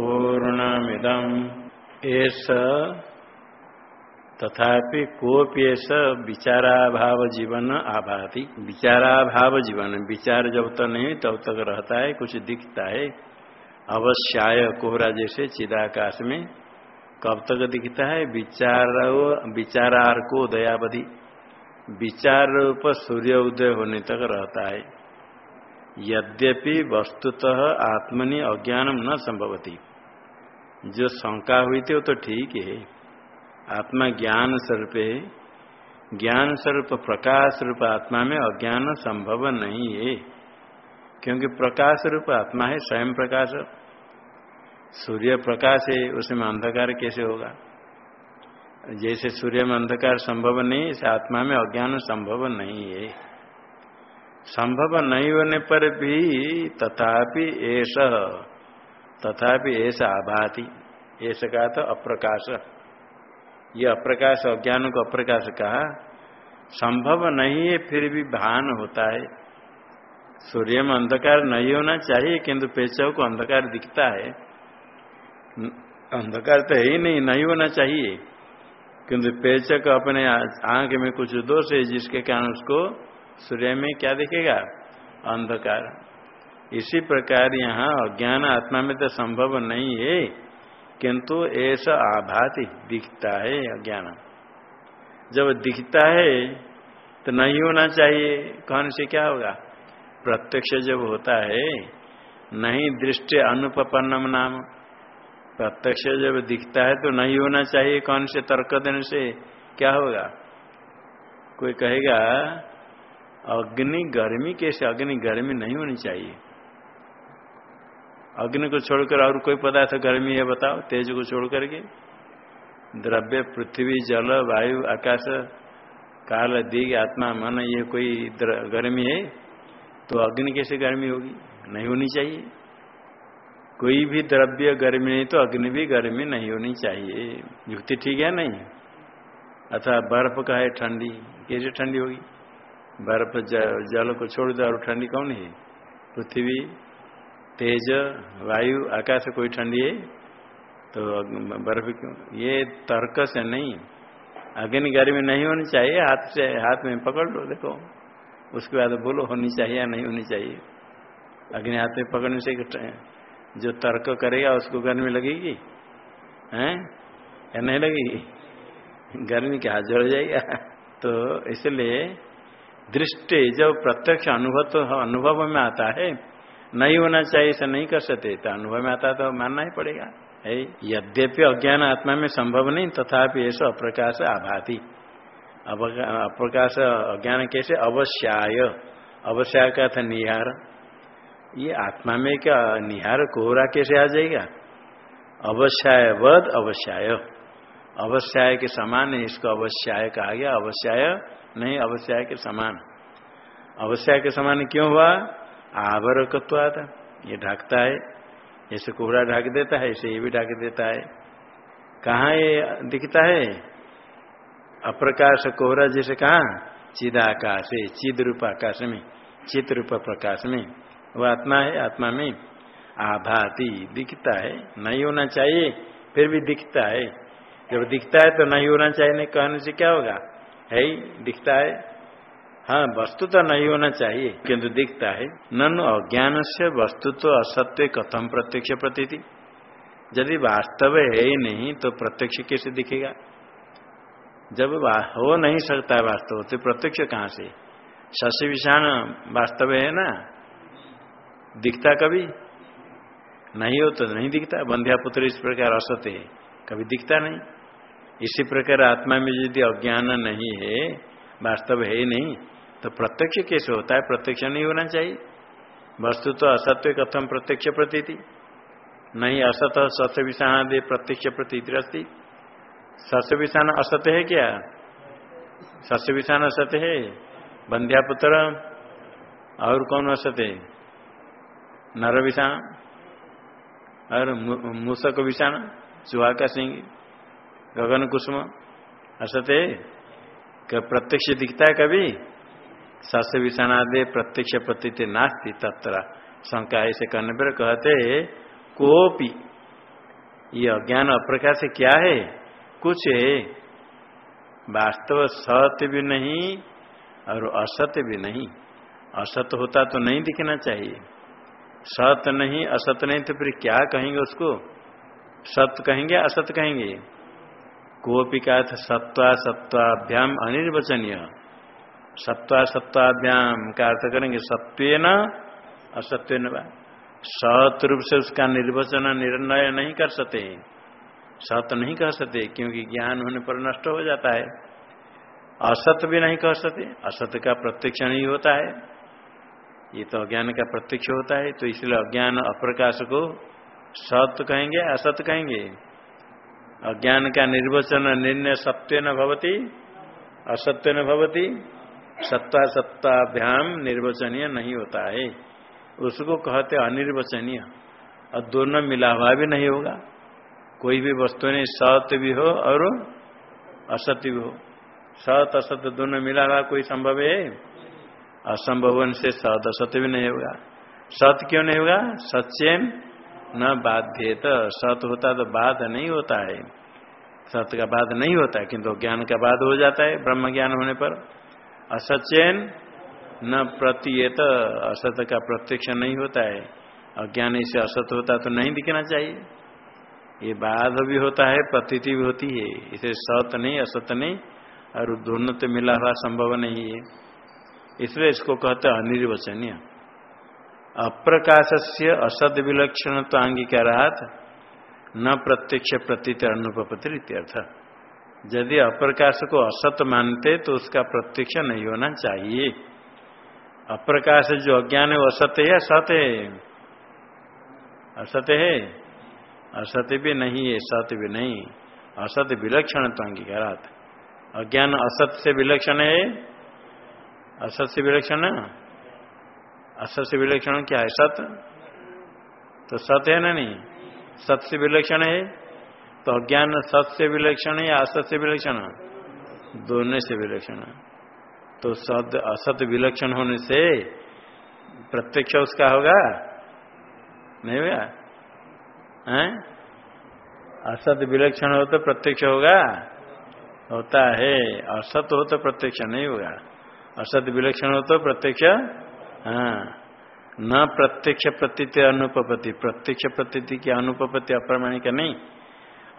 पूर्णमिदम। एस तथापि कोपि ऐसा विचाराभाव जीवन आभाति। विचाराभाव जीवन विचार जब तक तो नहीं, तब तो तक रहता है, कुछ दिखता है। अवश्याय कोहरा जैसे चिदाकाश में कब तक दिखता है? विचार विचारार को दयावधि। विचार रूप सूर्य उदय होने तक रहता है। यद्यपि वस्तुतः आत्मनि अज्ञानम न संभवती। जो शंका हुई थी वो तो ठीक है। आत्मा ज्ञान स्वरूप है। ज्ञान स्वरूप, प्रकाश रूप आत्मा में अज्ञान संभव नहीं है। क्योंकि प्रकाश रूप आत्मा है, स्वयं प्रकाश। सूर्य प्रकाश है, उसमें अंधकार कैसे होगा? जैसे सूर्य में अंधकार संभव नहीं ऐसे आत्मा में अज्ञान संभव नहीं है। संभव नहीं होने पर भी तथापि ऐसा तथापि ऐसा आभाति। ऐसा कहा था अप्रकाश। ये अप्रकाश अज्ञान को अप्रकाश कहा। संभव नहीं है, फिर भी भान होता है। सूर्य में अंधकार नहीं होना चाहिए, किंतु पेचव को अंधकार दिखता है। अंधकार तो है ही नहीं नहीं होना चाहिए। किंतु पेचक अपने आँख में कुछ दोष है, जिसके कारण उसको सूर्य में क्या दिखेगा? अंधकार। इसी प्रकार यहाँ अज्ञान आत्मा में तो संभव नहीं है। किंतु ऐसा आभाति दिखता है अज्ञान। जब दिखता है तो नहीं होना चाहिए। कौन से क्या होगा? प्रत्यक्ष जब होता है, नहीं दृष्टि अनुपन्नम नाम। प्रत्यक्ष जब दिखता है तो नहीं होना चाहिए कौन से तर्क देने से। क्या होगा? कोई कहेगा, अग्नि गर्मी कैसे? अग्नि गर्मी नहीं होनी चाहिए। अग्नि को छोड़कर और कोई पदार्थ गर्मी है बताओ, तेज को छोड़ करके द्रव्य, पृथ्वी, जल, वायु, आकाश, काल, दिग, आत्मा, मन, ये कोई गर्मी है तो अग्नि कैसे गर्मी होगी? नहीं होनी चाहिए। कोई भी द्रव्य गर्मी नहीं तो अग्नि भी गर्मी नहीं होनी चाहिए। युक्ति ठीक है नहीं? अथवा बर्फ़ का है ठंडी, कैसे ठंडी होगी? बर्फ़ जल को छोड़ दो और ठंडी कौन है? पृथ्वी। तेज, वायु, आकाश कोई ठंडी है? तो बर्फ़ क्यों? ये तर्क से नहीं। अग्नि गर्मी नहीं होनी चाहिए, हाथ से, हाथ में पकड़ लो, देखो। उसके बाद बोलो, होनी चाहिए या नहीं होनी चाहिए। अग्नि हाथ में पकड़ने से जो तर्क करेगा, उसको गर्मी लगेगी? हैं? या नहीं लगेगी? गर्मी क्या हाथ जड़ जाएगा? तो इसलिए दृष्टि जब प्रत्यक्ष अनुभव तो अनुभव में आता है नहीं होना चाहिए ऐसा नहीं कर सकते। तो अनुभव में आता तो मानना ही पड़ेगा। यद्यपि अज्ञान आत्मा में संभव नहीं, तथापि ऐसा अप्रकाश आभाती। अप्रकाश अज्ञान कैसे? अवश्याय। अवश्याय का था निहार। ये आत्मा में क्या निहार कोहरा कैसे आ जाएगा? अवश्याय वध अवश्याय। अवश्याय के समान है, इसको अवश्याय कहा गया। अवश्याय नहीं, अवश्याय के समान। अवश्याय के समान क्यों हुआ? आवरकत्वाद ये ढाकता है, जैसे कोहरा ढाक देता है, ऐसे ये भी ढाक देता है। कहाँ ये दिखता है? अप्रकाश कोहरा जैसे कहा? चिदाकाश है चिद रूप आकाश में, चित रूप प्रकाश में। वो आत्मा है, आत्मा में आभाति दिखता है। नहीं होना चाहिए, फिर भी दिखता है। जब दिखता है तो नहीं होना चाहिए, नहीं कहने से क्या होगा? है ही, दिखता है। हाँ वस्तु तो नहीं होना चाहिए, किंतु दिखता है, ननु अज्ञान से वस्तु तो असत्य कथम प्रत्यक्ष प्रतीति? यदि वास्तव है ही नहीं तो प्रत्यक्ष कैसे दिखेगा? जब हो नहीं सकता है वास्तव तो प्रत्यक्ष कहाँ से? शशि विषाण वास्तव है ना? दिखता कभी? नहीं हो तो नहीं दिखता। बंध्या पुत्र इस प्रकार असत्य है, कभी दिखता नहीं। इसी प्रकार आत्मा में यदि अज्ञान नहीं है, वास्तव है ही नहीं। तो प्रत्यक्ष कैसे होता है, प्रत्यक्ष नहीं होना चाहिए। वस्तु तो असत्य कथम प्रत्यक्ष प्रतीति। नहीं असत सत्य विषाण प्रत्यक्ष प्रतीति अस्ती सत्य विषाण असत्य है क्या? सत्य विषाण असत्य है। बंध्या पुत्र और कौन असत्य है? नर विषाण और मूसक विषाण चुहा का सिंह गगन कुसुम असत्य प्रत्यक्ष दिखता है कभी? सस विषाणादे प्रत्यक्ष प्रतीत नास्ती तत्र। शंका ऐसे करने पर कहते कोपी। ये अज्ञान अप्रकाश क्या है? कुछ है। वास्तव सत्य भी नहीं और असत्य भी नहीं। असत होता तो नहीं दिखना चाहिए। सत नहीं असत नहीं तो फिर क्या कहेंगे उसको? सत्य कहेंगे असत कहेंगे? कोपी का सत्वा सत्वाभ्याम अनिर्वचनीय। सत्वा सत्वाभ्याम का अर्थ करेंगे सत्य न असत्य सत रूप से उसका निर्वचन निर्णय नहीं कर सकते सत नहीं कह सकते क्योंकि ज्ञान होने पर नष्ट हो जाता है। असत भी नहीं कह सकते असत का प्रत्यक्ष नहीं होता है। ये तो अज्ञान का प्रत्यक्ष होता है तो इसलिए अज्ञान अप्रकाश को सत्य कहेंगे, असत कहेंगे। अज्ञान का निर्वचन निर्णय सत्य न भवती असत्य न भवती सत्ता सत्ताभ्याम निर्वचनीय नहीं होता है। उसको कहते अनिर्वचनीय। और दोनों मिला हुआ भी नहीं होगा। कोई भी वस्तु नहीं, सत्य भी हो और असत्य भी हो। सत असत्य दोनों मिला हुआ कोई संभव है? असंभव से सत असत्य भी नहीं होगा। सत क्यों नहीं होगा? सचेन न बाध्यत। सत होता तो बाध नहीं होता है। सत्य का बाध नहीं होता, किंतु ज्ञान का बाध हो जाता है ब्रह्म ज्ञान होने पर। असचेन न प्रतीयत। असत का प्रत्यक्ष नहीं होता है। अज्ञान से असत होता तो नहीं दिखना चाहिए। ये बाध भी होता है, प्रतीति भी होती है। इसे सत नहीं, असत नहीं, और दोनों तो मिला हुआ संभव नहीं है। इसलिए इसको कहते हैं अनिर्वचनीय। अप्रकाश से असद विलक्षण तो अंगीकारात न प्रत्यक्ष प्रतीत अनुपति इत्यर्थ। यदि अप्रकाश को असत मानते तो उसका प्रत्यक्ष नहीं होना चाहिए। अप्रकाश जो अज्ञान है, वो असत्य है सत्य है? असत्य है। असत्य भी नहीं है सत्य भी नहीं। असत्य विलक्षण तो अंगीकारात। अज्ञान असत से विलक्षण है। असत से विलक्षण? असत से विलक्षण क्या है? सत? तो सत है ना नहीं? सत से विलक्षण है। तो अज्ञान सत से विलक्षण है या असत से विलक्षण दोनों से विलक्षण तो सद असत विलक्षण होने से प्रत्यक्ष उसका होगा? नहीं होगा? हैं? असत विलक्षण हो तो प्रत्यक्ष होगा? होता है। असत हो तो प्रत्यक्ष नहीं होगा। असत विलक्षण हो तो प्रत्यक्ष? हाँ। न प्रत्यक्ष प्रतीत अनुपपति प्रत्यक्ष प्रतीति की अनुपपति अप्रमाणिक नहीं?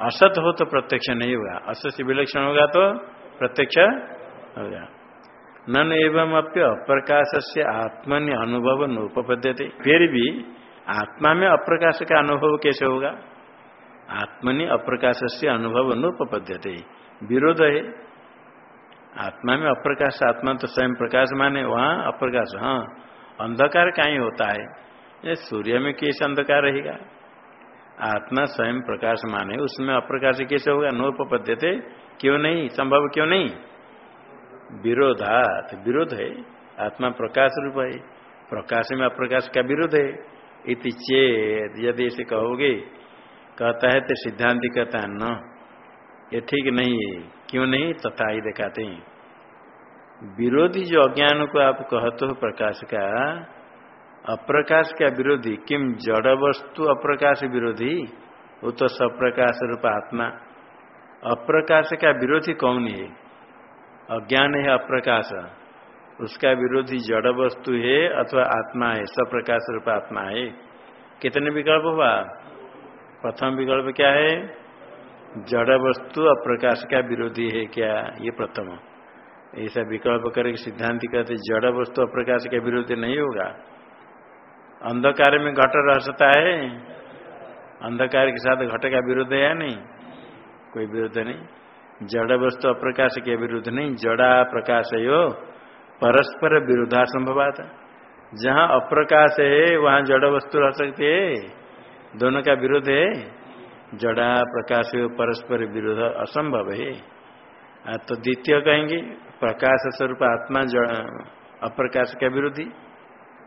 असत हो तो प्रत्यक्ष नहीं होगा। असत से विलक्षण होगा तो प्रत्यक्ष होगा नन एवं अप्य अप्रकाश से आत्मनि अनुभव थे फिर भी आत्मा में अप्रकाश का अनुभव कैसे होगा? आत्मनि अप्रकाश से अनुभव थे विरोध है। आत्मा में अप्रकाश, आत्मा तो स्वयं प्रकाश माने, वहाँ अप्रकाश हाँ। अंधकार कहीं होता है। सूर्य में कैसे अंधकार रहेगा? आत्मा स्वयं प्रकाश माने उसमें अप्रकाश कैसे होगा? नोपद्य थे क्यों नहीं? संभव क्यों नहीं? विरोधात। विरोध है। आत्मा प्रकाश रूप है। प्रकाश में अप्रकाश का विरोध है। इति चेत यदि ऐसे कहोगे, कहता है तो सिद्धांत कहता है, न, ये ठीक नहीं है। क्यों नहीं? तथा ही दिखाते हैं। विरोधी जो अज्ञान को आप कहते हो प्रकाश का अप्रकाश का विरोधी। किम जड़ वस्तु अप्रकाश विरोधी, वो तो सप्रकाश रूप आत्मा। अप्रकाश का विरोधी कौन है? अज्ञान है अप्रकाश। उसका विरोधी जड़ वस्तु है अथवा आत्मा है, सप्रकाश रूप आत्मा है। कितने विकल्प हुआ? प्रथम विकल्प क्या है? जड़ वस्तु अप्रकाश का विरोधी है क्या? ये प्रथम। ऐसा विकल्प करके सिद्धांत कहते जड़ वस्तु अप्रकाश का विरोधी नहीं होगा। अंधकार में घट रह सकता है। अंधकार के साथ घट का विरोध है या नहीं। कोई विरोध नहीं। जड़ वस्तु अप्रकाश के विरुद्ध नहीं। जड़ा प्रकाश हो परस्पर विरोधा संभवात जहाँ अप्रकाश है, वहाँ जड़ वस्तु रह सकती है। दोनों का विरोध है। जड़ा प्रकाश परस्पर विरोध असंभव है। तो द्वितीय कहेंगे, प्रकाश स्वरूप आत्मा जड़, अप्रकाश का विरोधी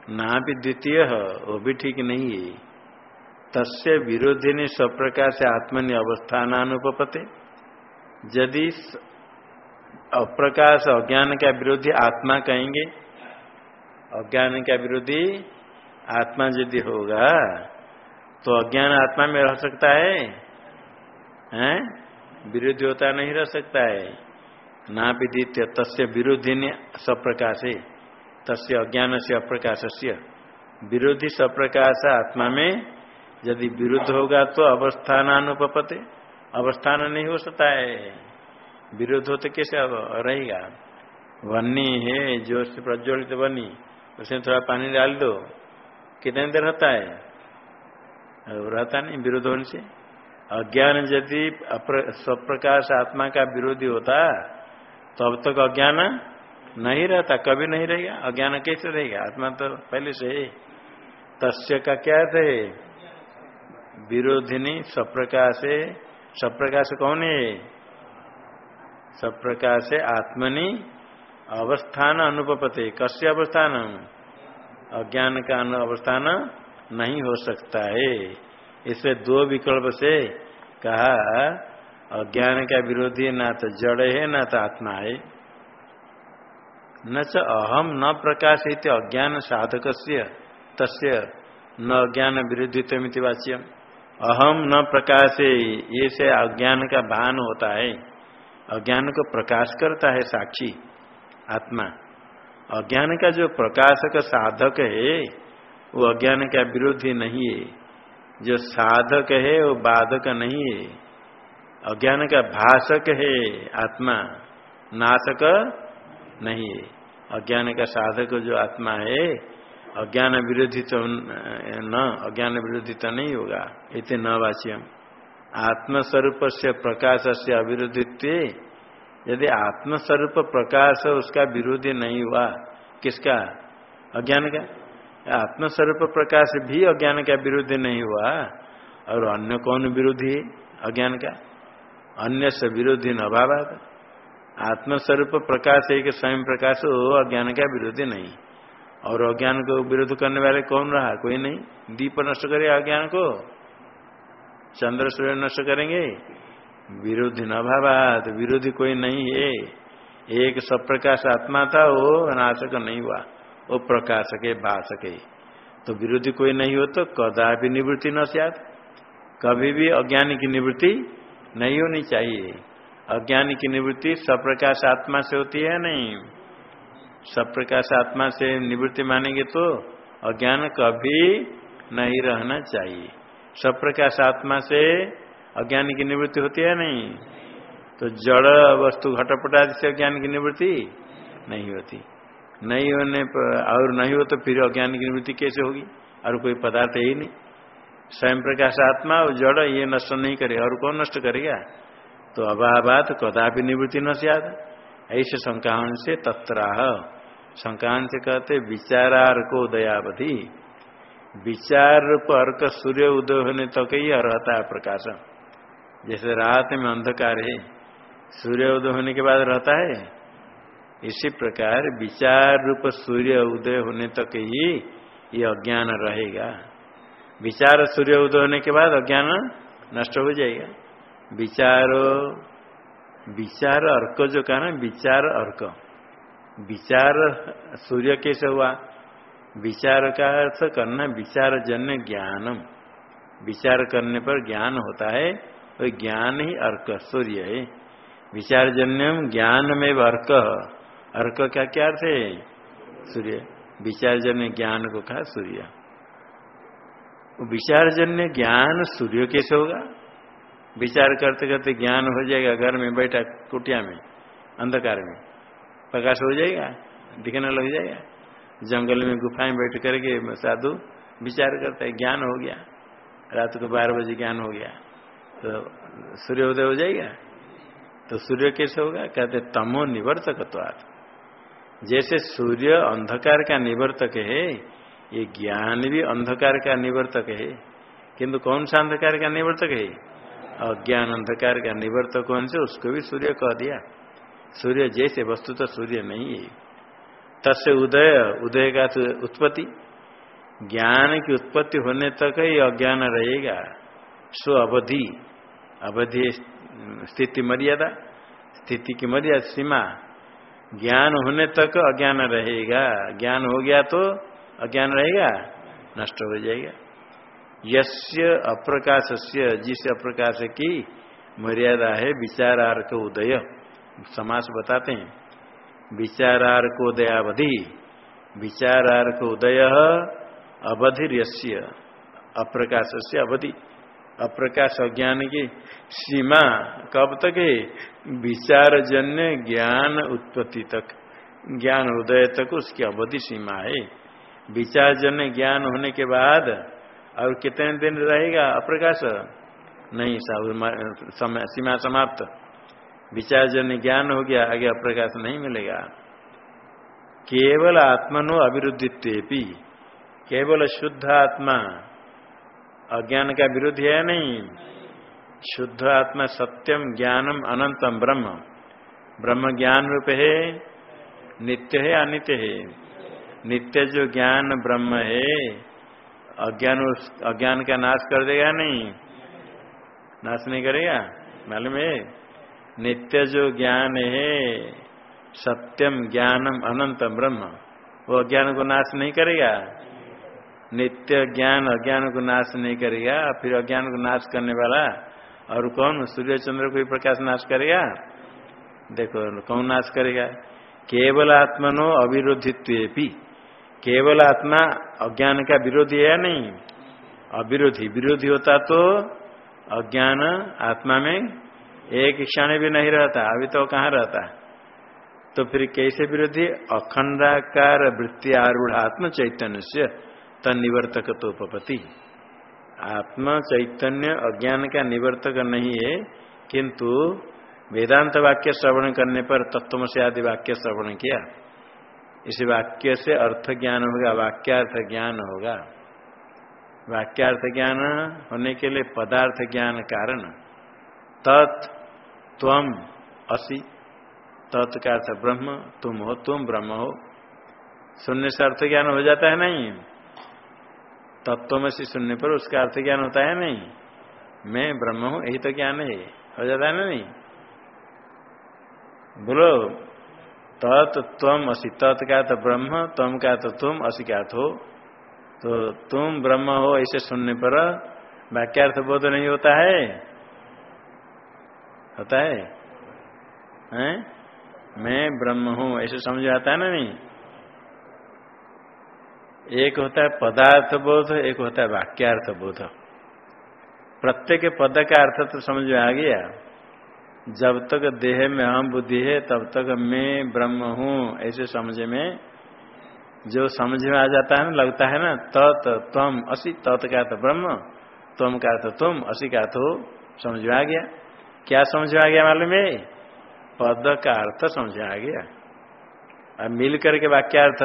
ना भी द्वितीय, वो भी ठीक नहीं है। तस्य विरोधी ने स्वप्रकाश आत्मनि अवस्थानुपते यदि अप्रकाश अज्ञान का विरोधी आत्मा कहेंगे, अज्ञान का विरोधी आत्मा यदि होगा तो अज्ञान आत्मा में रह सकता है? है? विरोधी होता नहीं रह सकता है। ना भी द्वितीय, तस्य विरोधी ने सप्रकाश है तस्य अज्ञान से अप्रकाश से विरोधी सप्रकाश आत्मा में यदि विरुद्ध होगा तो अवस्थानुपते अवस्थान नहीं हो सकता है। विरोध हो तो कैसे रहेगा। वन्नी है, जो प्रज्वलित बनी उसमें थोड़ा पानी डाल दो। कितने देर रहता है? रहता नहीं विरोध होने से। अज्ञान यदि स्वप्रकाश आत्मा का विरोधी होता तो अब तक अज्ञान नहीं रहता, कभी नहीं रहेगा, अज्ञान कैसे रहेगा? आत्मा तो पहले से तस्य का क्या थे विरोधिनी स्वप्रकाश स्वप्रकाश कौन है? स्वप्रकाश आत्मनि। अवस्थान अनुपते कस्य अवस्थान? अज्ञान का अवस्थान नहीं हो सकता है। इसे दो विकल्प से कहा, अज्ञान का विरोधी ना तो जड़ है, ना तो आत्मा है। न च अहम न प्रकाशित अज्ञान साधक तस्य न अज्ञान विरोधित्व वाच्य अहम न प्रकाश ये से अज्ञान का भान होता है। अज्ञान को प्रकाश करता है साक्षी, आत्मा। अज्ञान का जो प्रकाशक साधक है, वो अज्ञान का विरोधी नहीं है। जो साधक है, वो बाधक नहीं है। अज्ञान का भाषक है, आत्मा। नाशक नहीं है। अज्ञान का साधक जो आत्मा है, अज्ञान विरोधी तो न, अज्ञान विरोधी तो नहीं होगा इतने न वाच्यम। आत्मस्वरूप से प्रकाश से अविरोधित्व यदि आत्मस्वरूप प्रकाश उसका विरोधी नहीं हुआ, किसका? अज्ञान का। आत्मस्वरूप प्रकाश भी अज्ञान का विरोधी नहीं हुआ, और अन्य कौन विरोधी है? अज्ञान का। अन्य से विरोधी न अभाव आत्मस्वरूप प्रकाश एक स्वयं प्रकाश हो, अज्ञान का विरोधी नहीं। और अज्ञान को विरोध करने वाले कौन रहा? कोई नहीं। दीप नष्ट करे अज्ञान को। चंद्र सूर्य नष्ट करेंगे। विरोधी न भावात, विरोधी कोई नहीं है। एक सब प्रकाश आत्मा था, वो नाशक नहीं हुआ। वो प्रकाश के भाषक है। तो विरोधी कोई नहीं हो तो कदापि निवृत्ति न सियात। कभी भी अज्ञानी की निवृत्ति नहीं होनी चाहिए। अज्ञानी की निवृत्ति सप्रकाश आत्मा से होती है नहीं? सप्रकाश आत्मा से निवृत्ति मानेंगे तो अज्ञान कभी नहीं रहना चाहिए। सप्रकाश आत्मा से अज्ञान की निवृत्ति होती है नहीं? तो जड़ वस्तु घटपट आदि से अज्ञान की निवृत्ति नहीं होती। नहीं होने पर और नहीं हो तो फिर अज्ञान की निवृत्ति कैसे होगी? और कोई पदार्थ ही नहीं। स्वयं प्रकाश आत्मा और जड़ ये नष्ट नहीं करे, और कौन नष्ट करेगा? तो अभावात कदापि निवृत्ति न से ऐसे शंकान से तत्राह। शंकान से कहते विचारार को दयावधि। विचार रूप अर्क सूर्य उदय होने तक तो ही रहता है प्रकाश। जैसे रात में अंधकार है, सूर्य उदय होने के बाद रहता है। इसी प्रकार विचार रूप सूर्य उदय होने तक तो ही ये अज्ञान रहेगा। विचार सूर्य उदय होने के बाद अज्ञान नष्ट हो जाएगा। विचारो, विचार अर्क जो कहा ना, विचार अर्क। विचार सूर्य कैसे हुआ विचार का अर्थ करना, विचार जन्य ज्ञानम। विचार करने पर ज्ञान होता है, और ज्ञान ही अर्क, सूर्य है। विचार जन्यम ज्ञान में अर्क। अर्क का क्या अर्थ है? सूर्य। विचार जन्य ज्ञान को कहा सूर्य। विचार जन्य ज्ञान सूर्य कैसे होगा। विचार करते करते ज्ञान हो जाएगा, घर में बैठा कुटिया में, अंधकार में। प्रकाश हो जाएगा, दिखने लग जाएगा। जंगल में गुफाएँ बैठ करके साधु विचार करता है, ज्ञान हो गया। रात को बारह बजे ज्ञान हो गया। तो सूर्योदय हो जाएगा। तो सूर्य कैसे होगा? कहते तमो निवर्तक जैसे सूर्य अंधकार का निवर्तक है, ये ज्ञान भी अंधकार का निवर्तक है। किंतु कौन सा अंधकार का निवर्तक है? अज्ञान अंधकार का निवर्तक कौन से? उसको भी सूर्य कह दिया। सूर्य जैसे वस्तु तो सूर्य नहीं है। तस्य उदय उदय का तो उत्पत्ति। ज्ञान की उत्पत्ति होने तक ही अज्ञान रहेगा। स्व अवधि। अवधि स्थिति मर्यादा। स्थिति की मर्यादा सीमा। ज्ञान होने तक अज्ञान रहेगा। ज्ञान हो गया तो अज्ञान रहेगा। नष्ट हो जाएगा। यस्य अप्रकाश जिस अप्रकाश की मर्यादा है, विचारार्क उदय। समास बताते हैं। विचारार्क उदयावधि। विचारार्क उदय अवधि अप्रकाश से अवधि। अप्रकाश अज्ञान की सीमा कब तक है? विचार जन्य ज्ञान उत्पत्ति तक। ज्ञान उदय तक उसकी अवधि सीमा है। विचार जन्य ज्ञान होने के बाद और कितने दिन रहेगा अप्रकाश? नहीं समय, सीमा समाप्त। विचार जन्य ज्ञान हो गया, आगे अप्रकाश नहीं मिलेगा। केवल आत्मनो अविरुद्धित्व केवल शुद्ध आत्मा। अज्ञान का विरुद्ध है नहीं? शुद्ध आत्मा सत्यम ज्ञानम अनंतम ब्रह्म। ब्रह्म ज्ञान रूप है, नित्य है, अनित्य है। नित्य जो ज्ञान ब्रह्म है अज्ञान अज्ञान का नाश कर देगा नहीं। नाश नहीं करेगा? मालूम है? नित्य जो ज्ञान है, सत्यम ज्ञानम अनंत ब्रह्म, वो अज्ञान को नाश नहीं करेगा? नित्य ज्ञान अज्ञान को नाश नहीं करेगा, फिर अज्ञान को नाश करने वाला और कौन? सूर्य चंद्र को प्रकाश नाश करेगा? देखो, कौन नाश करेगा? केवल आत्मनो अविरोधित्व केवल आत्मा अज्ञान का विरोधी है या नहीं। अविरोधी। विरोधी होता तो अज्ञान आत्मा में एक क्षण भी नहीं रहता, अभी तो कहाँ रहता? तो फिर कैसे विरोधी? अखंडाकार वृत्ति आरूढ़ आत्म चैतन्य से तनिवर्तक तो उपपति आत्म चैतन्य अज्ञान का निवर्तक नहीं है, किंतु वेदांत वाक्य श्रवण करने पर तत्व से आदि वाक्य श्रवण किया। इस वाक्य से अर्थ ज्ञान होगा वाक्यार्थ ज्ञान होगा। वाक्यार्थ ज्ञान होने के लिए पदार्थ ज्ञान कारण, तत् त्वम असी। तत् का अर्थ ब्रह्म, तुम हो, तुम ब्रह्म हो। सुनने से अर्थ ज्ञान हो जाता है नहीं? तत्व में से सुनने पर उसका अर्थ ज्ञान होता है नहीं? मैं ब्रह्म हूँ, यही तो ज्ञान है। हो जाता है ना नहीं? बोलो। तत् तम असी, तत् का तो ब्रह्म तम का तो तुम असी का हो तो तुम ब्रह्म हो ऐसे सुनने पर वाक्यार्थ बोध नहीं होता है। होता है? हैं? मैं ब्रह्म हूँ, ऐसे समझ आता है ना नहीं? एक होता है पदार्थ बोध, एक होता है वाक्यार्थ बोध। प्रत्येक पद का अर्थ तो समझ में आ गया। जब तक देह में हम बुद्धि है, तब तक मैं ब्रह्म हूँ। ऐसे समझ में, जो समझ में आ जाता है ना, लगता है ना, तत् तम असी तत् का तो ब्रह्म तम का तो तुम असी का तो समझ में आ गया। क्या समझ में आ गया मालूम है? पद का अर्थ समझ में आ गया। अब मिल करके वाक्यार्थ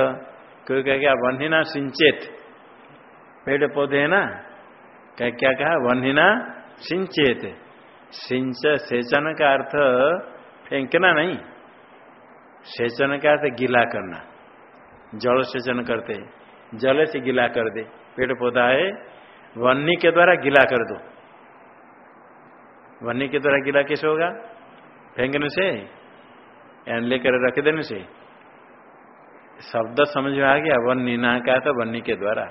कोई कह क्या वन्हिना सिंचेत। पेड़ पौधे है ना? कह, क्या कहा? वन्हिना सिंचेत। सिंच, सेचन का अर्थ फेंकना नहीं। सेचन का अर्थ गिला करना। जल सेचन करते, जल से गिला कर दे। पेड़ पौधा है वन्नी के द्वारा गिला कर दो। वन्नी के द्वारा गिला कैसे होगा? फेंकने से, एन लेकर रख देने से। शब्द समझ में आ गया वन्नी ना का था वन्नी के द्वारा।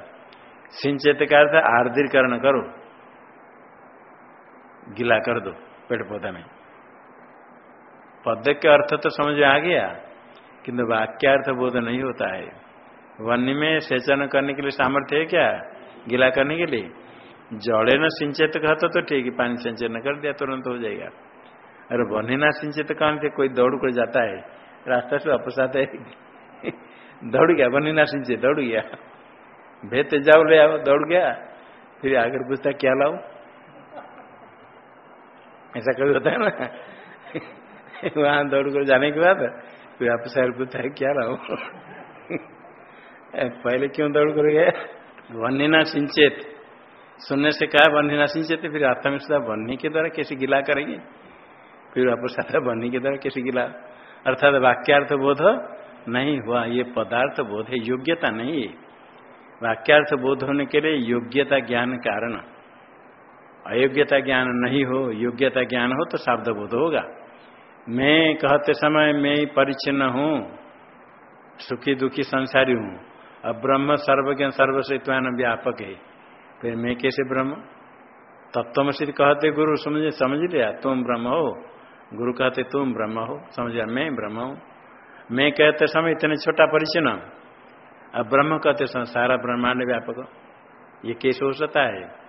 सिंचित का अर्थ आर्द्रीकरण करो। गिला कर दो पेड़ पौधा में। पद के अर्थ तो समझ में आ गया किंतु वाक्यार्थ बोध नहीं होता है। वन्य में सेचन करने के लिए सामर्थ्य है क्या? गिला करने के लिए। जड़े न सिंचित कहते तो ठीक है, पानी सिंचन कर दिया तुरंत हो जाएगा। अरे वन्य ना सिंचित कहने से? कोई दौड़ कर जाता है। रास्ता से वापस आता है। दौड़ गया बनी ना सिंचे दौड़ गया। भेजते जाओ ले आओ, दौड़ गया। फिर आकर पूछता, क्या लाओ ऐसा कभी होता है ना? वहाँ दौड़ कर जाने के बाद फिर आप शहर पूछता है क्या लाओ पहले क्यों दौड़ कर गया? वन्यना सिंचेत। सुनने से कहा, वन्यना सिंचेत फिर आता में सदा वन्य के द्वारा कैसे गिला करेंगे? फिर वापस आता वन्य के द्वारा कैसे गिला? अर्थात वाक्यार्थ बोध नहीं हुआ, ये पदार्थ बोध है, योग्यता नहीं है। वाक्यार्थ बोध होने के लिए योग्यता ज्ञान कारण। अयोग्यता ज्ञान नहीं हो, योग्यता ज्ञान हो तो शाब्द बोध होगा। मैं कहते समय मैं ही परिचिन्न हूँ, सुखी दुखी संसारी हूँ। अब ब्रह्म सर्वज्ञ सर्वस्वित्वान व्यापक है। फिर मैं कैसे ब्रह्म? तत्वमसी कहते गुरु, समझ समझ लिया, तुम ब्रह्म हो। गुरु कहते तुम ब्रह्म हो, समझ, मैं ब्रह्म हूँ। मैं कहते समय इतने छोटा परिचय अब ब्रह्म कहते समय सारा ब्रह्मांड व्यापक ये कैसे हो सकता है?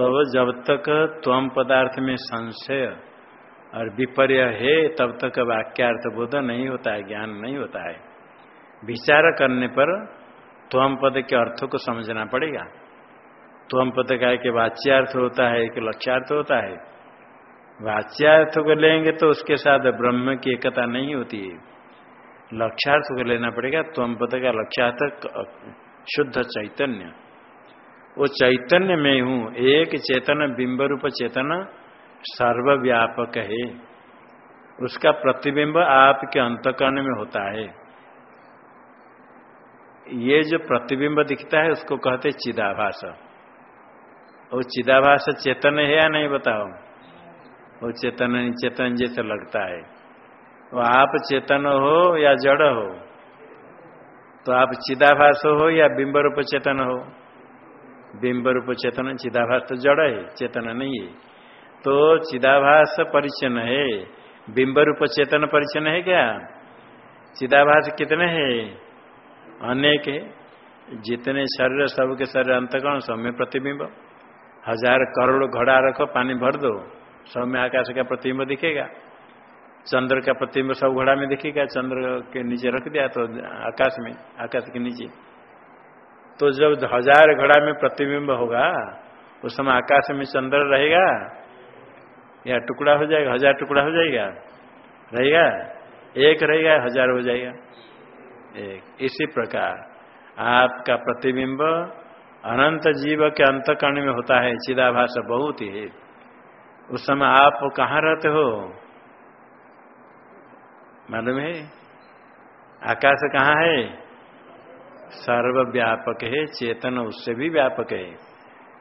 तो जब तक त्वम पदार्थ में संशय और विपर्य है, तब तक वाक्यार्थ बोध नहीं होता है, ज्ञान नहीं होता है। विचार करने पर त्वम पद के अर्थ को समझना पड़ेगा। त्वम पद का एक वाच्यार्थ होता है, एक लक्ष्यार्थ होता है। वाच्यार्थ को लेंगे तो उसके साथ ब्रह्म की एकता नहीं होती है। लक्ष्यार्थ को लेना पड़ेगा त्वम पद का लक्ष्यार्थ, शुद्ध चैतन्य। वो चैतन्य में हूँ एक चेतन बिंब रूप चेतन सर्वव्यापक है। उसका प्रतिबिंब आपके अंतकरण में होता है। ये जो प्रतिबिंब दिखता है, उसको कहते चिदाभास। वो चिदाभास चेतन है या नहीं बताओ? वो चेतन चेतन जैसे लगता है। वो आप चेतन हो या जड़ हो तो आप चिदाभास हो या बिंब रूप चेतन हो। बिंब रूप चेतन चिदाभास तो जड़ है चेतन नहीं है। तो चिदाभास परिचन है। बिंब रूप चेतन परिचन है क्या? चिदाभास कितने हैं? अनेक है। जितने शरीर, सबके शरीर अंतकरण सब में प्रतिबिंब। हज़ार करोड़ घड़ा रखो, पानी भर दो। सब में आकाश का प्रतिबिंब दिखेगा। चंद्र का प्रतिबिंब सब घड़ा में दिखेगा। चंद्र के नीचे रख दिया तो आकाश में, आकाश के नीचे। तो जब हज़ार घड़ा में प्रतिबिंब होगा, उस समय आकाश में चंद्र रहेगा, या टुकड़ा हो जाएगा, हज़ार टुकड़ा हो जाएगा? रहेगा। एक रहेगा, हज़ार हो जाएगा। एक। इसी प्रकार आपका प्रतिबिंब अनंत जीव के अंतकर्ण में होता है, चिदाभास बहुत ही। उस समय आप कहाँ रहते हो? मालूम है? आकाश कहाँ है? सर्वव्यापक है, चेतन उससे भी व्यापक है।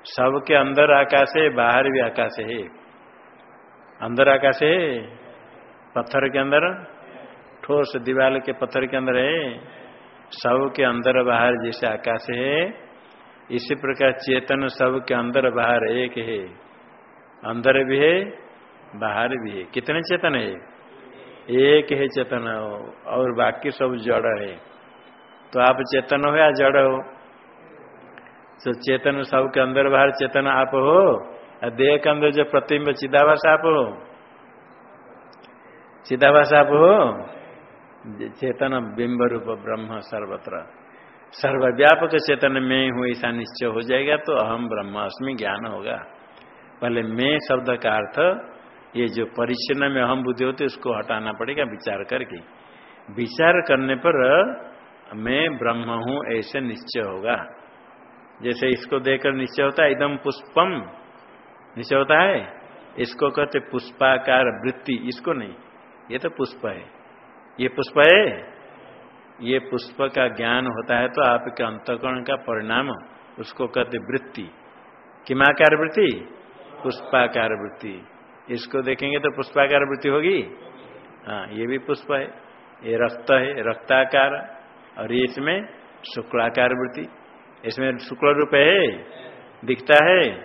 सबके अंदर आकाश है, बाहर भी आकाश है। अंदर आकाश है? पत्थर के अंदर? ठोस दीवाल के पत्थर के अंदर है। सब के अंदर बाहर जैसे आकाश है, इसी प्रकार चेतन सब के अंदर बाहर एक है। अंदर भी है, बाहर भी है। कितने चेतन है? एक है चेतन, और बाकी सब जड़ है। तो आप चेतन हो या जड़ हो? तो चेतन सब के अंदर बाहर चेतन आप हो या देह के अंदर जो प्रतिम्ब चिदावास आप हो। चिदावास आप हो? चेतन बिंब रूप ब्रह्म सर्वत्र। सर्वव्यापक चेतन में हूँ, ऐसा निश्चय हो जाएगा तो अहम ब्रह्म ब्रह्मास्मि ज्ञान होगा। पहले मैं शब्द का अर्थ, ये जो परिचन्न में अहम बुद्धि होती है, उसको हटाना पड़ेगा विचार करके। विचार करने पर मैं ब्रह्म हूँ, ऐसे निश्चय होगा। जैसे इसको देखकर निश्चय होता है एकदम पुष्पम। निश्चय होता है? इसको कहते पुष्पाकार वृत्ति। इसको नहीं, ये तो पुष्प है। ये पुष्प है? ये पुष्प का ज्ञान होता है तो आपके अंतकरण का परिणाम, उसको कहते वृत्ति। किमाकार वृत्ति? पुष्पाकार वृत्ति। इसको देखेंगे तो पुष्पाकार वृत्ति होगी? हाँ ये भी पुष्प है। ये रक्त है, रक्ताकार। और इसमें शुक्लाकार वृत्ति, इसमें शुक्ल रूप है, दिखता है,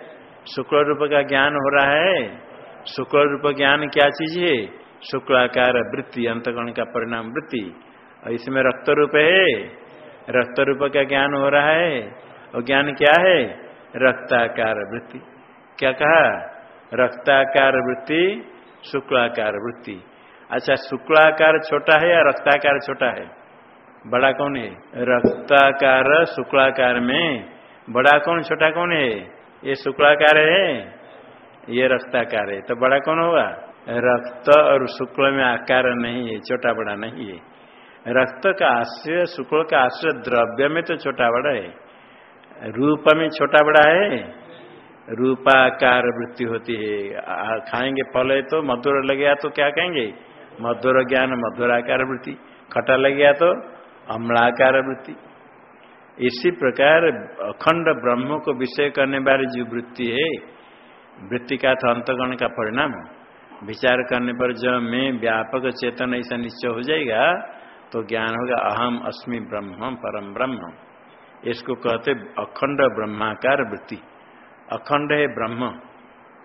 शुक्ल रूप का ज्ञान हो रहा है, शुक्ल रूप ज्ञान क्या चीज़ है? शुक्लाकार वृत्ति, अंतगण का परिणाम वृत्ति। और इसमें रक्त रूप है, रक्त रूप का ज्ञान हो रहा है, और ज्ञान क्या है? रक्ताकार वृत्ति। क्या कहा? रक्ताकार वृत्ति, शुक्लाकार वृत्ति। अच्छा शुक्लाकार छोटा है या रक्ताकार छोटा है? बड़ा कौन है? रक्ताकार शुक्लाकार में। बड़ा कौन, छोटा कौन है? ये शुक्लाकार है? ये रक्ताकार है। तो बड़ा कौन होगा? रक्त और शुक्ल में आकार नहीं है, छोटा बड़ा नहीं है। रक्त का आश्रय, शुक्ल का आश्रय द्रव्य में तो छोटा बड़ा है। रूप में छोटा बड़ा है? रूपाकार वृत्ति होती है। खाएँगे फल है तो मधुर लग गया तो क्या कहेंगे? मधुर ज्ञान, मधुराकार वृत्ति। खटा लग गया तो अम्लाकार वृत्ति इसी प्रकार अखंड ब्रह्म को विषय करने वाली जो वृत्ति है, वृत्ति का था अंतगण का परिणाम, विचार करने पर जब मैं व्यापक चेतन ऐसा निश्चय हो जाएगा तो ज्ञान होगा, अहम अस्मि ब्रह्म परम ब्रह्म इसको कहते अखंड ब्रह्माकार वृत्ति। अखंड है ब्रह्म।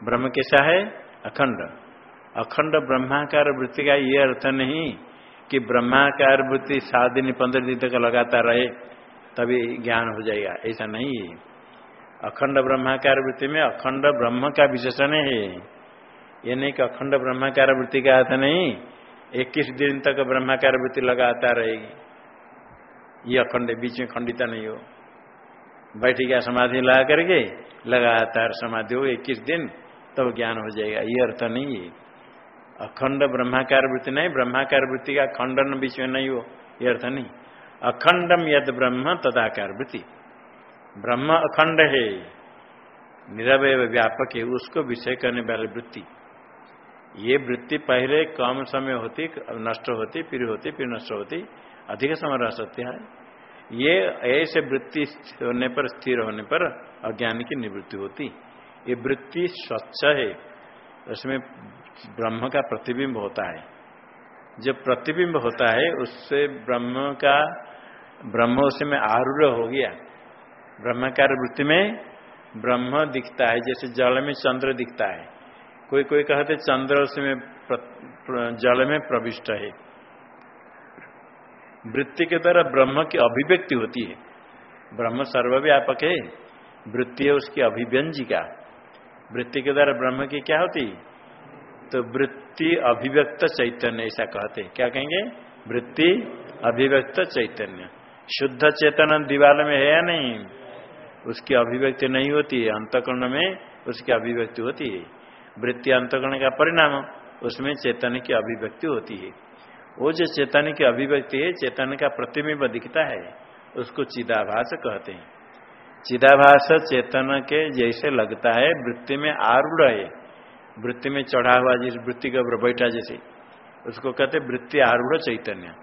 ब्रह्म कैसा है? अखंड। अखंड ब्रह्माकार वृत्ति का ये अर्थ नहीं कि ब्रह्माकार वृत्ति सात दिन पंद्रह दिन तक लगातार रहे, तभी ज्ञान हो जाएगा। ऐसा नहीं है। अखंड ब्रह्माकार वृत्ति में अखंड ब्रह्म का विशेषण है। ये नहीं कि अखंड ब्रह्माकार वृत्ति का अर्थ नहीं, इक्कीस दिन तक ब्रह्माकार वृत्ति लगातार रहेगी। ये अखंड, बीच में खंडिता नहीं हो। बैठी गया समाधि लगा करके लगातार समाधि हो, इक्कीस दिन, तब तो ज्ञान हो जाएगा। ये अर्थ नहीं है। अखंड ब्रह्माकार वृत्ति नहीं, ब्रह्माकार वृत्ति का खंडन बीच में नहीं हो, ये अर्थ नहीं। अखंडम यद ब्रह्म तदाकार वृत्ति। ब्रह्म अखंड है निरवय व्यापक है, उसको विषय करने वाली वृत्ति। ये वृत्ति पहले कम समय होती, नष्ट होती, फिर होती, फिर नष्ट होती, अधिक समय रह सकती है। ये ऐसे वृत्ति होने पर, स्थिर होने पर अज्ञान की निवृत्ति होती। ये वृत्ति स्वच्छ है, उसमें ब्रह्म का प्रतिबिंब होता है। जब प्रतिबिंब होता है, उससे ब्रह्म का, ब्रह्म उसमें आरूढ़ हो गया। ब्रह्मकार वृत्ति में ब्रह्म दिखता है, जैसे जल में चंद्र दिखता है। कोई कोई कहते चंद्र उसमें जल में प्रविष्ट है। वृत्ति के द्वारा ब्रह्म की अभिव्यक्ति होती है। ब्रह्म सर्वव्यापक है। वृत्ति है उसकी अभिव्यंजिका। वृत्ति के द्वारा ब्रह्म की क्या होती तो वृत्ति अभिव्यक्त चैतन्य, ऐसा कहते क्या कहेंगे? वृत्ति अभिव्यक्त चैतन्य। शुद्ध चेतन दीवार में है या नहीं? उसकी अभिव्यक्ति नहीं होती है। अंतकर्ण में उसकी अभिव्यक्ति होती है। वृत्ति अंतकर्ण का परिणाम, उसमें चेतन की अभिव्यक्ति होती है। वो जो चेतन की अभिव्यक्ति है, चेतन का प्रतिबिंब दिखता है, उसको चिदाभास कहते हैं। चिदाभास चेतन के जैसे लगता है, वृत्ति में आरूढ़ है। वृत्ति में चढ़ा हुआ जिस वृत्ति के ऊपर बैठा जैसे, उसको कहते वृत्ति आरूढ़ चैतन्य।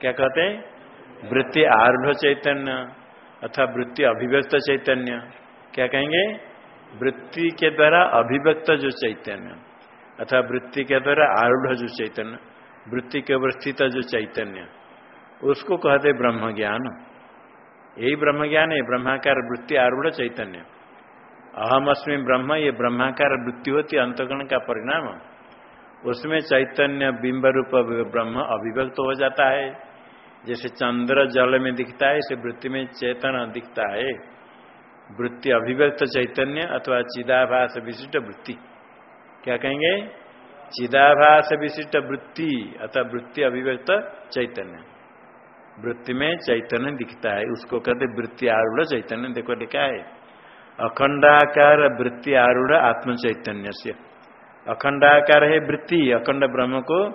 क्या कहते हैं? वृत्ति आरूढ़ चैतन्य अथवा वृत्ति अभिव्यक्त चैतन्य। क्या कहेंगे? वृत्ति के द्वारा अभिव्यक्त जो चैतन्य अथवा वृत्ति के द्वारा आरूढ़ जो चैतन्य, वृत्ति के ऊपर स्थित जो चैतन्य, उसको कहते ब्रह्म ज्ञान यही ब्रह्म ज्ञान है, ब्रह्माकार वृत्ति आरूढ़ चैतन्य। अहम अस्मी ब्रह्म, ये ब्रह्माकार वृत्ति होती अंतगण का परिणाम। उसमें चैतन्य बिंब रूप ब्रह्म अभिव्यक्त हो जाता है। जैसे चंद्र जल में दिखता है इसे वृत्ति में चेतन दिखता है। वृत्ति अभिव्यक्त चैतन्य अथवा चिदाभास विशिष्ट वृत्ति। क्या कहेंगे? चिदाभास विशिष्ट वृत्ति अथवा वृत्ति अभिव्यक्त चैतन्य। वृत्ति में चैतन्य दिखता है, उसको कहते वृत्ति आरूढ़ चैतन्य। देखो, लिखा है। अखंडाकार वृत्ति आरूढ़ आत्म चैतन्य से अखंडाकार है वृत्ति, अखंड ब्रह्म को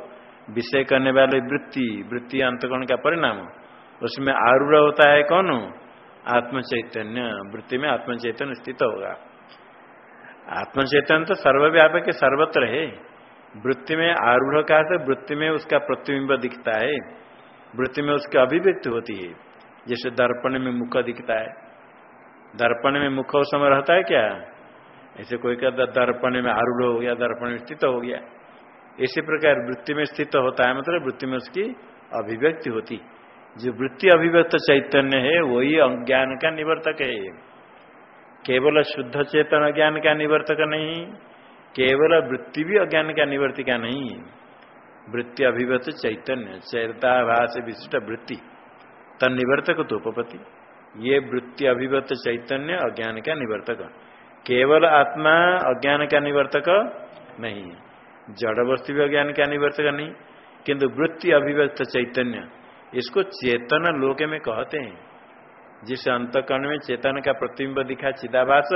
विषय करने वाले वृत्ति वृत्ति अंतकरण का परिणाम। उसमें आरूढ़ होता है कौन? आत्म चैतन्य वृत्ति में आत्म चैतन्य स्थित होगा। आत्म चैतन्य तो सर्वव्यापक सर्वत्र है। वृत्ति में आरूढ़ का तो वृत्ति में उसका प्रतिबिंब दिखता है। वृत्ति में उसकी अभिव्यक्ति होती है। जैसे दर्पण में मुख दिखता है। दर्पण में मुख समय रहता है क्या? ऐसे कोई कहता दर्पण में आरूढ़ हो गया, दर्पण में स्थित हो गया। इसी प्रकार वृत्ति में स्थित होता है मतलब वृत्ति में उसकी अभिव्यक्ति होती। जो वृत्ति अभिव्यक्त चैतन्य है, वही अज्ञान का निवर्तक है। केवल शुद्ध चेतन अज्ञान का निवर्तक नहीं, केवल वृत्ति भी अज्ञान का निवर्तिका नहीं। वृत्ति अभिव्यक्त चैतन्य चैताभाष विशिष्ट वृत्ति तन निवर्तक तो उपपति ये वृत्ति अभिव्यक्त चैतन्य अज्ञान का निवर्तक केवल आत्मा अज्ञान का निवर्तक नहीं जड़ वस्तु भी अज्ञान का निवर्तक नहीं, किंतु वृत्ति अभिव्यक्त चैतन्य। इसको चेतन लोके में कहते हैं। जिस अंतकर्ण में चेतन का प्रतिबिंब दिखा चिदाभास,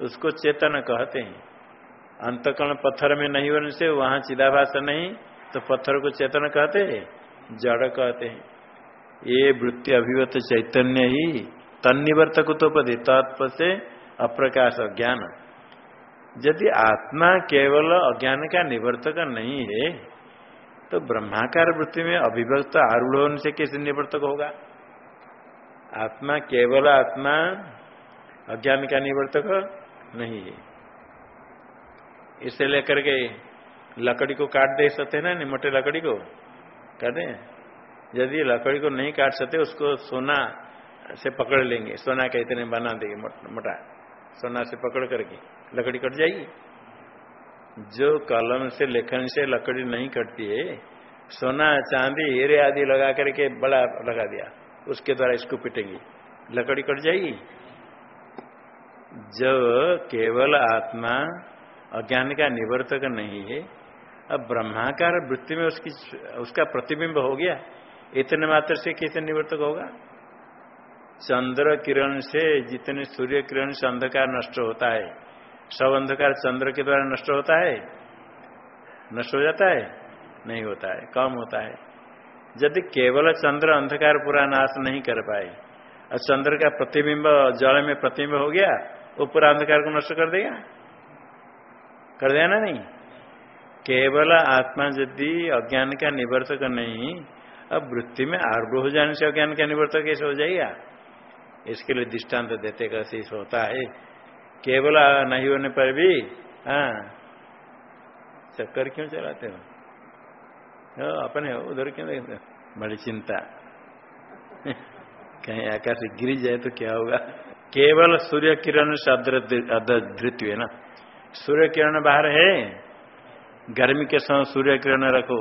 उसको चेतन कहते हैं। अंतकर्ण पत्थर में नहीं होने से वहाँ चिदाभास नहीं तो पत्थर को चेतन कहते हैं, जड़ कहते हैं। ये वृत्ति अभिवत चैतन्य ही तन्निवर्तक पदे तत्व से अप्रकाश अज्ञान। यदि आत्मा केवल अज्ञान का निवर्तक नहीं है तो ब्रह्माकार वृत्ति में अभिव्यक्त आरूढ़ होने से कैसे निवर्तक होगा? आत्मा केवल आत्मा अज्ञान का निवर्तक नहीं है। इसे लेकर के लकड़ी को काट दे सकते हैं ना मोटे लकड़ी को? काटे यदि लकड़ी को नहीं काट सकते, उसको सोना से पकड़ लेंगे। सोना के इतने बना देंगे, मोटा सोना से पकड़ करके। लकड़ी कट जाएगी। जो कलम से, लेखन से लकड़ी नहीं कटती है, सोना, चांदी, हीरे आदि लगा करके बड़ा लगा दिया, उसके द्वारा इसको पिटेंगे। लकड़ी कट जाएगी। जब केवल आत्मा अज्ञान का निवर्तक नहीं है, अब ब्रह्माकार वृत्ति में उसकी, उसका प्रतिबिंब हो गया। इतने मात्र से कैसे निवर्तक होगा? चंद्र किरण से जितने सूर्य किरण से अंधकार नष्ट होता है, सब अंधकार चंद्र के द्वारा नष्ट होता है? नष्ट हो जाता है? नहीं होता है, कम होता है। यदि केवल चंद्र अंधकार पूरा नाश नहीं कर पाए, और चंद्र का प्रतिबिंब जल में प्रतिबिंब हो गया, वो पूरा अंधकार को नष्ट कर देगा? कर देगा ना नहीं? केवल आत्मा यदि अज्ञान का निवर्तक नहीं अब वृत्ति में आरूढ़ हो जाने से अज्ञान का निवर्तक कैसे हो जाएगा? इसके लिए दृष्टांत देते कैसे होता है। केवल नहीं होने पर भी हाँ चक्कर क्यों चलाते हो? हो, अपने हो, उधर क्यों देखते बड़ी चिंता। कहीं आकाश गिर जाए तो क्या होगा? केवल सूर्य किरण से अधृत है ना। सूर्य किरण बाहर है। गर्मी के समय सूर्य किरण रखो।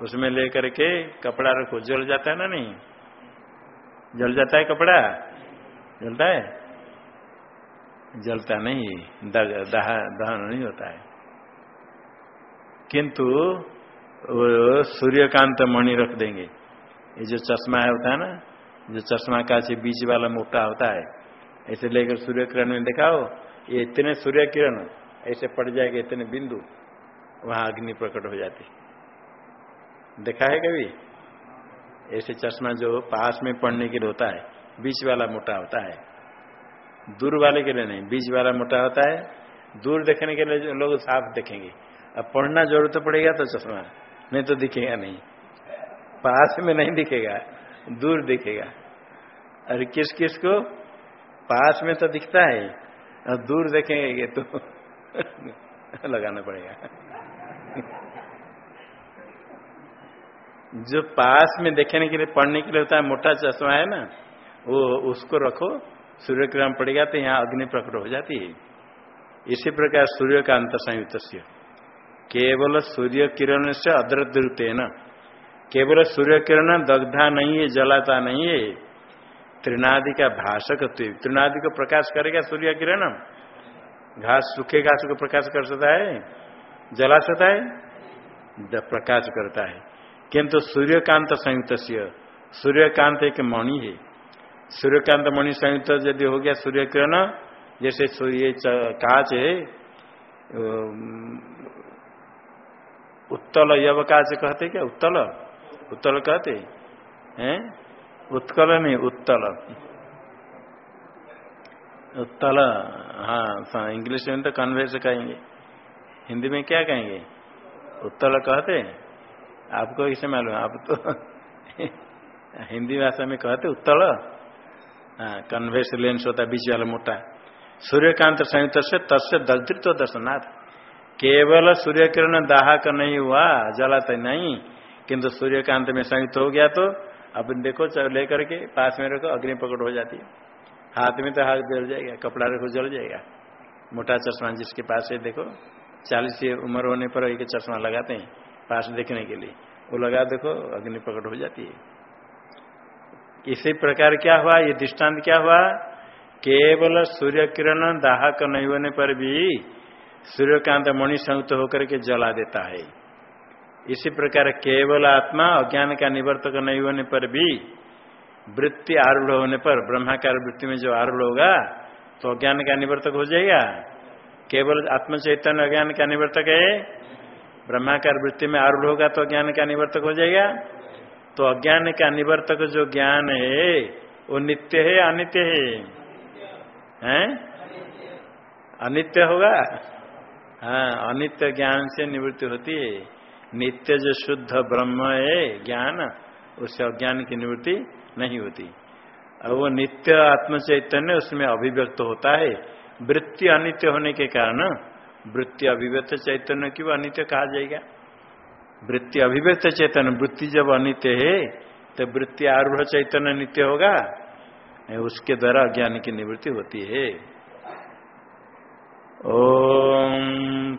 उसमें लेकर के कपड़ा रखो। जल जाता है ना नहीं? जल जाता है कपड़ा? जलता है? जलता नहीं। दहन नहीं होता है। किंतु सूर्यकांत मणि रख देंगे। ये जो चश्मा है होता है ना, जो चश्मा का से बीच वाला मोटा होता है, ऐसे लेकर सूर्य किरण में दिखाओ, ये इतने सूर्य किरण ऐसे पड़ जाएगा इतने बिंदु, वहाँ अग्नि प्रकट हो जाती। देखा है कभी? ऐसे चश्मा जो पास में पड़ने के लिए होता है, बीच वाला मोटा होता है। दूर वाले के लिए नहीं, बीच वाला मोटा होता है। दूर देखने के लिए लोग साफ़ देखेंगे। अब पढ़ना ज़रूरत पड़ेगा तो चश्मा, नहीं तो दिखेगा नहीं। पास में नहीं दिखेगा, दूर दिखेगा। अरे किस किस को? पास में तो दिखता है, और दूर देखेंगे तो लगाना पड़ेगा। जो पास में देखने के लिए, पढ़ने के लिए होता है, मोटा चश्मा है ना, वो उसको रखो, सूर्य किरण पड़ेगा तो यहाँ अग्नि प्रकट हो जाती है। इसी प्रकार सूर्य का अंत संयुक्त केवल सूर्य किरण से अद्रद्रुत है न। केवल सूर्य किरण दग्धा नहीं है, जलाता नहीं है। त्रिनादि का भाषक त्रिनादि को प्रकाश करेगा सूर्य किरण। घास सूखे घास को प्रकाश कर सकता है, जला सकता है प्रकाश करता है। किंतु सूर्यकांत संयुक्त सूर्यकांत एक मणि है। सूर्यकांत मणि संयुक्त यदि हो गया सूर्य किरण जैसे सूर्य काच है उत्तल यव काच कहते क्या? उत्तल? उत्तल कहते? हैं? उत्कल नहीं, उत्तल। उत्तल हाँ इंग्लिश में तो कन्वेस कहेंगे। हिंदी में क्या कहेंगे? उत्तल कहते आपको इसे मालूम आप तो हिंदी भाषा में कहते उत्तल। हाँ कन्वेस लेंस होता बीच वाला मोटा। सूर्यकांत संयुक्त से तस्य दरिद्रत्व दर्शनाथ केवल सूर्य किरण दाहक नहीं हुआ, जलाता नहीं, किंतु सूर्यकांत में संयुक्त हो गया तो अब देखो लेकर के पास में रखो, अग्नि पकड़ हो जाती है। हाथ में तो हाथ जल जाएगा, कपड़ा रखो, जल जाएगा। मोटा चश्मा जिसके पास है, देखो, चालीस उम्र होने पर एक चश्मा लगाते हैं। पास देखने के लिए। वो लगा, देखो, अग्नि प्रकट हो जाती है। इसी प्रकार क्या हुआ? ये दृष्टांत क्या हुआ? केवल सूर्य किरण दाहक नहीं होने पर भी सूर्यकांत मणि संयुक्त होकर के जला देता है। इसी प्रकार केवल आत्मा अज्ञान का निवर्तक नहीं होने पर भी वृत्ति आरूढ़ होने पर, ब्रह्माकार वृत्ति में जो आरूढ़ होगा तो अज्ञान का निवर्तक हो जाएगा। केवल आत्म चैतन्य अज्ञान का निवर्तक है। ब्रह्माकार वृत्ति में आरूढ़ होगा तो अज्ञान का निवर्तक हो जाएगा। तो अज्ञान का निवर्तक जो ज्ञान है, वो नित्य है, अनित्य है? हैं? अनित्य होगा? हाँ अनित्य ज्ञान से निवृत्ति होती है। नित्य जो शुद्ध ब्रह्म है, ज्ञान, उससे अज्ञान की निवृत्ति नहीं होती। और वो नित्य आत्म चैतन्य उसमें अभिव्यक्त होता है। वृत्ति अनित्य होने के कारण वृत्ति अभिव्यक्त चैतन्य क्यों अनित्य कहा जाएगा। वृत्ति अभिव्यक्त चैतन्य, वृत्ति जब अनित्य है तो वृत्ति आरूढ़ चैतन्य नित्य होगा। उसके द्वारा अज्ञान की निवृत्ति होती है। ओम।